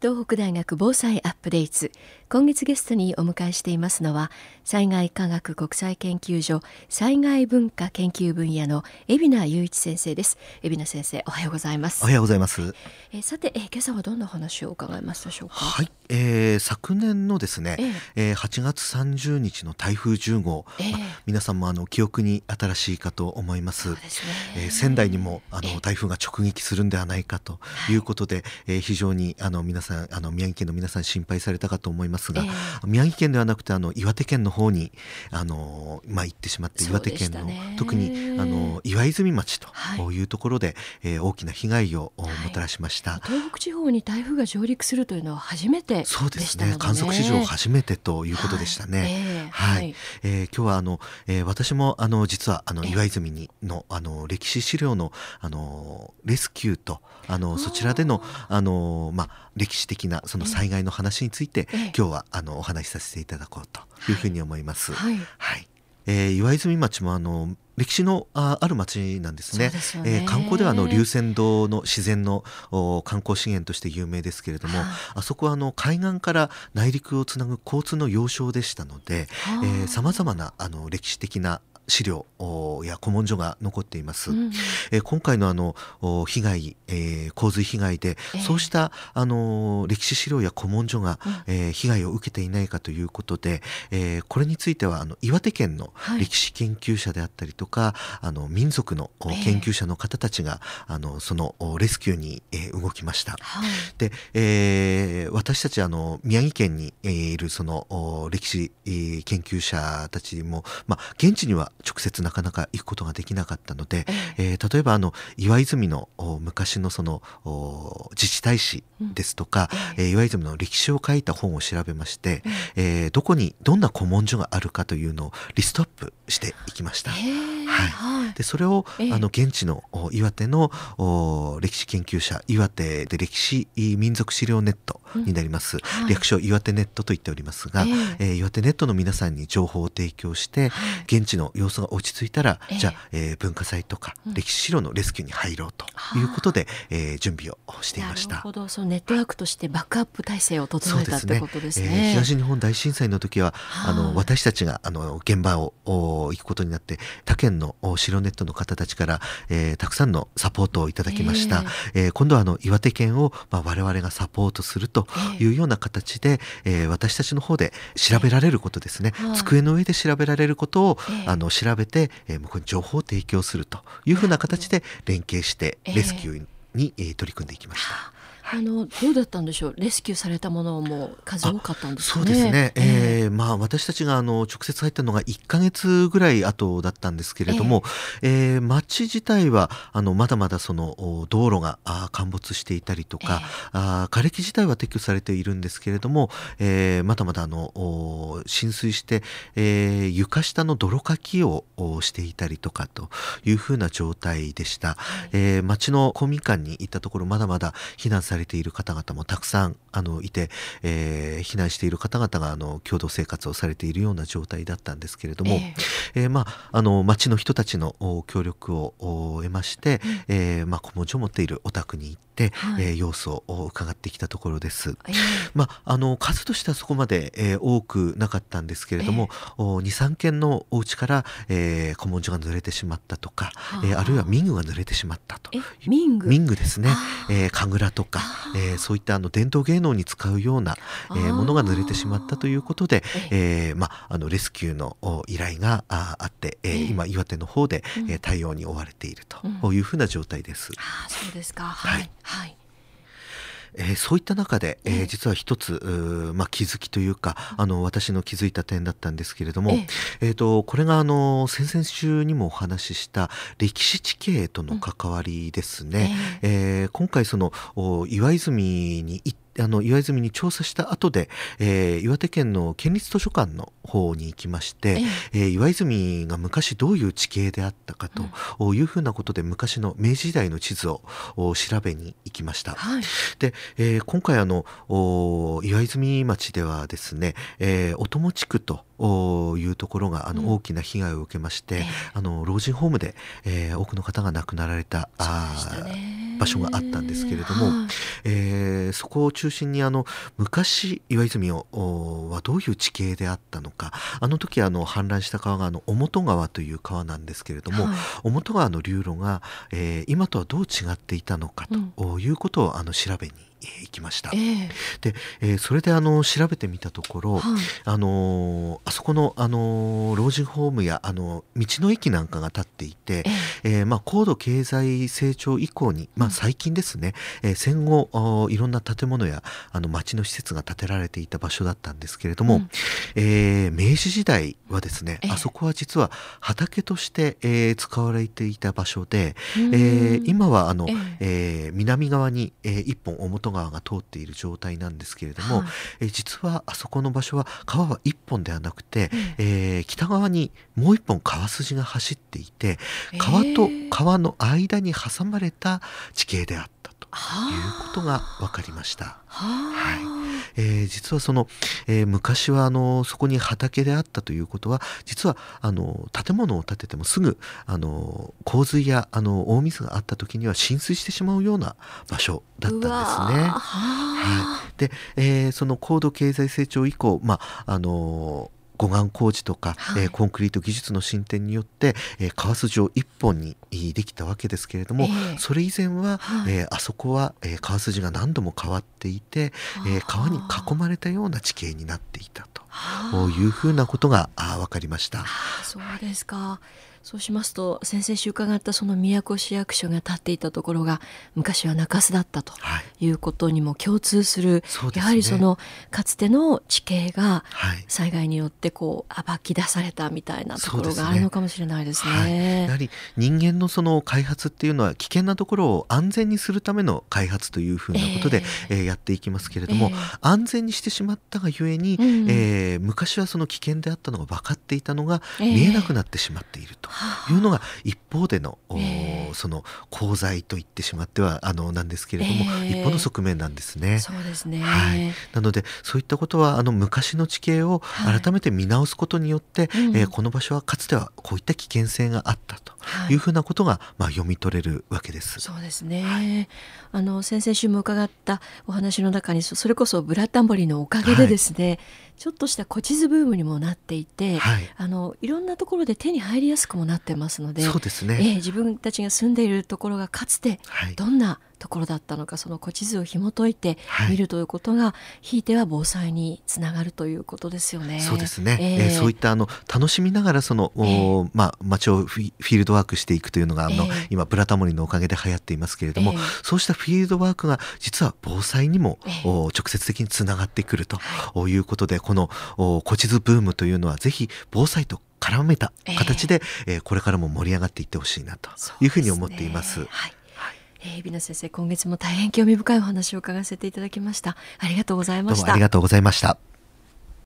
東北大学防災アップデート今月ゲストにお迎えしていますのは災害科学国際研究所災害文化研究分野の海老名雄一先生です。海老名先生おはようございます。おはようございます。えー、さて、えー、今朝はどんな話を伺いますでしょうか？はい、えー、昨年のですね、ええ。ー、8月30日の台風10号、えーま、皆さんもあの記憶に新しいかと思います。す、ね、えー、仙台にもあの台風が直撃するんではないかということで、えー、非常にあの皆さんさんあの宮城県の皆さん心配されたかと思いますが、えー、宮城県ではなくてあの岩手県の方にあの、まあ、行ってしまって岩手県の特にあの岩泉町とい。うところで、はい、えー、大きな被害をもたらしました、はい、東北地方に台風が上陸するというのは初めて、ね、そうですね。観測史上初めてということでしたね。はい、はい、えー、今日はあの、えー、私もあの実はあの岩泉にのあの歴史資料のあのレスキューとあのそちらでのあのまあ歴史的なその災害の話について、今日はあのお話しさせていただこうというふうに思います。はい、はい、えー、岩泉町もあの歴史のあある町なんですね。すね。えー、観光ではあの龍泉洞の自然の観光資源として有名ですけれども、はあ、あそこはあの海岸から内陸をつなぐ交通の要衝でしたので、さまざまなあの歴史的な資料や古文書が残っています、うん、え今回のあの被害、えー、洪水被害で、えー、そうしたあの歴史資料や古文書が、うん、えー、被害を受けていないかということで、えー、これについてはあの岩手県の歴史研究者であったりとか、はい、あの民族の研究者の方たちが、えー、あのそのレスキューに、えー、動きました。はい、で、えー、私たちあの宮城県に、えー、いるその歴史、えー、研究者たちも、まあ、現地には直接なかなか行くことができなかったので、えー、例えばあの岩泉の昔のその自治大使ですとか、うん、えー、岩泉の歴史を書いた本を調べまして、うん、えー、どこにどんな古文書があるかというのをリストアップしていきました。はい、でそれを、あの現地の岩手の歴史研究者岩手で歴史民族資料ネットになります、うんはい、略称岩手ネットと言っておりますが、えー、岩手ネットの皆さんに情報を提供して、現地の様子が落ち着いたら、じゃあ、えー、文化祭とか歴史資料のレスキューに入ろうということで、えー、準備をしていました。なるほど。そのネットワークとしてバックアップ体制を整えたってことですね。すね。えー、東日本大震災の時はあ。の私たちがあの現場を行くことになって他県の城ネットの方たちから、えー、たくさんのサポートをいただきました。えー、えー、今度はあの岩手県を、まあ、我々がサポートするというような形で、えー、私たちの方で調べられることですね、机の上で調べられることを、あの調べて、えー、向こうに情報を提供するというふうな形で連携してレスキューに、えー、取り組んでいきました。あのどうだったんでしょう？レスキューされたものも数多かったんですか、ね、そうですね、えー、えー、まあ、私たちがあの直接入ったのが1か月ぐらい後だったんですけれども、えー、えー、町自体はあのまだまだその道路があ陥没していたりとか、えー、あ枯れ木自体は撤去されているんですけれども、えー、まだまだあの浸水して、えー、床下の泥かきをしていたりとかというふうな状態でした、えー、町の公民館に行ったところまだまだ避難されている方々もたくさんあのいて、えー、避難している方々があの共同生活をされているような状態だったんですけれども、えー、えー、まあ、あの町の人たちの協力を得まして、うん、えー、まあ、古文書を持っているお宅に行って、はい、えー、様子を伺ってきたところです。えー、まあ、あの数としてはそこまで、えー、多くなかったんですけれども、えー、23軒のお家から、えー、古文書が濡れてしまったとか、えー、あるいは民具が濡れてしまったと。民具民具ですね、えー、神楽とか、えー、そういったあの伝統芸能に使うような、えー、ものが濡れてしまったということで、えーまあ、あのレスキューの依頼があって、えー、今岩手の方で、えー、対応に追われているというふうな状態です。あそうですか。はい、はいえー、そういった中で、えー、実は一つ、まあ、気づきというかあの私の気づいた点だったんですけれども、えー、とこれがあの先々週にもお話しした歴史地形との関わりですね。えー、えー、今回その岩泉に行っあの岩泉に調査した後で、えー、岩手県の県立図書館の方に行きまして、えー、岩泉が昔どういう地形であったかというふうなことで昔の明治時代の地図を調べに行きました。はい、で、えー、今回あの岩泉町ではですね、えー、お友地区というところがあの、大きな被害を受けまして、あの老人ホームで、えー、多くの方が亡くなられた。ね。場所があったんですけれども、えー、そこを中心にあの昔岩泉はどういう地形であったのか。あの時あの氾濫した川があの尾本川という川なんですけれども、はい、尾本川の流路が、えー、今とはどう違っていたのかということをあの調べに行きました。えー、で、えー、それであの調べてみたところ、はい、あのあそこのあの老人ホームやあの道の駅なんかが建っていて、えー、えー、まあ高度経済成長以降に、まあ最近ですね、うん、えー、戦後いろんな建物やあの町の施設が建てられていた場所だったんですけれども、うん、えー、明治時代はですね、あそこは実は畑として、えー、使われていた場所で、えー、今はあの、えー、南側に、えー、一本表川が通っている状態なんですけれども、はい、え実はあそこの場所は川は1本ではなくて、うん、えー、北側にもう1本川筋が走っていて川と川の間に挟まれた地形であったということが分かりました。はい。えー、実はその、えー、昔はあのそこに畑であったということは実はあの建物を建ててもすぐあの洪水やあの大水があった時には浸水してしまうような場所だったんですね。はい、で、えー、その高度経済成長以降、まああの護岸工事とか、はい、えー、コンクリート技術の進展によって、えー、川筋を一本にできたわけですけれども、えー、それ以前は、はい、えー、あそこは、えー、川筋が何度も変わっていて、えー、川に囲まれたような地形になっていたというふうなことが分かりました。そうですかそうしますと先々週伺ったその宮古市役所が建っていたところが昔は中洲だったとい。うことにも共通する、はい、やはりそのかつての地形が災害によってこう暴き出されたみたいなところがあるのかもしれないですね。すね。はい、やはり人間のその開発っていうのは危険なところを安全にするための開発というふうなことで、えー、えー、やっていきますけれども、えー、安全にしてしまったがゆえに、うん、えー、昔はその危険であったのが分かっていたのが見えなくなってしまっていると。いうのが一方での、えー、その功罪と言ってしまってはあのなんですけれども、えー、一方の側面なんですね。そうですね、はい、なのでそういったことはあの昔の地形を改めて見直すことによって、はい、えー、この場所はかつてはこういった危険性があったとい。うふうなことが、まあ、読み取れるわけです。そうですね、はい、あの先々週も伺ったお話の中にそれこそブラタンボリのおかげでですね、ちょっとした古地図ブームにもなっていて、はい、あのいろんなところで手に入りやすくもなってますのでそうですね、えー、自分たちが住んでいるところがかつてどんなところだったのかその古地図を紐解いて見るということが、はい、ひいては防災につながるということですよね。そうですね、えー、えー、そういったあの楽しみながらその、えー、まあ、街をフィールドワークしていくというのがあの、えー、今ブラタモリのおかげで流行っていますけれども、そうしたフィールドワークが実は防災にも、直接的につながってくるとい。うことで、この古地図ブームというのはぜひ防災と絡めた形で、えー、これからも盛り上がっていってほしいなというふうに思っています。すね、はいえー、美奈先生今月も大変興味深いお話を伺わせていただきました。ありがとうございました。ありがとうございました。